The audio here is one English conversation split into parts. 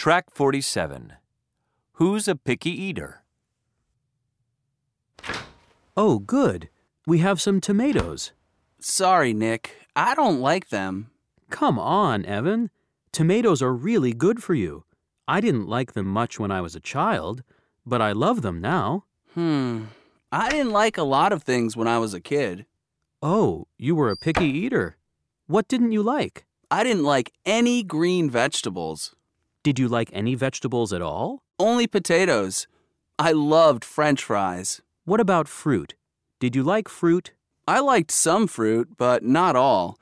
Track 47. Who's a picky eater? Oh, good. We have some tomatoes. Sorry, Nick. I don't like them. Come on, Evan. Tomatoes are really good for you. I didn't like them much when I was a child, but I love them now. Hmm. I didn't like a lot of things when I was a kid. Oh, you were a picky eater. What didn't you like? I didn't like any green vegetables, Did you like any vegetables at all? only potatoes. I loved french fries. What about fruit? Did you like fruit? I liked some fruit, but not all.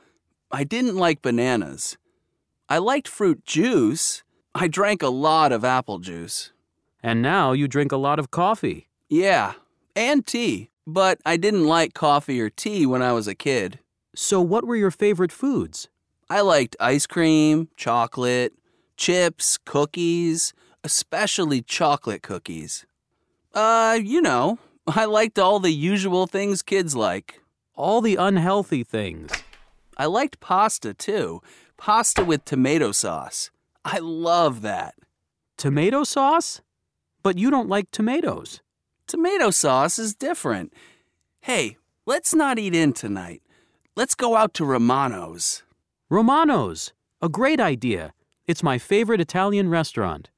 I didn't like bananas. I liked fruit juice. I drank a lot of apple juice. And now you drink a lot of coffee. Yeah, and tea. But I didn't like coffee or tea when I was a kid. So, what were your favorite foods? I liked ice cream, chocolate, chips, cookies, especially chocolate cookies. Uh, you know, I liked all the usual things kids like. All the unhealthy things. I liked pasta too. Pasta with tomato sauce. I love that. Tomato sauce? But you don't like tomatoes. Tomato sauce is different. Hey, let's not eat in tonight. Let's go out to Romano's. Romano's. A great idea. It's my favorite Italian restaurant.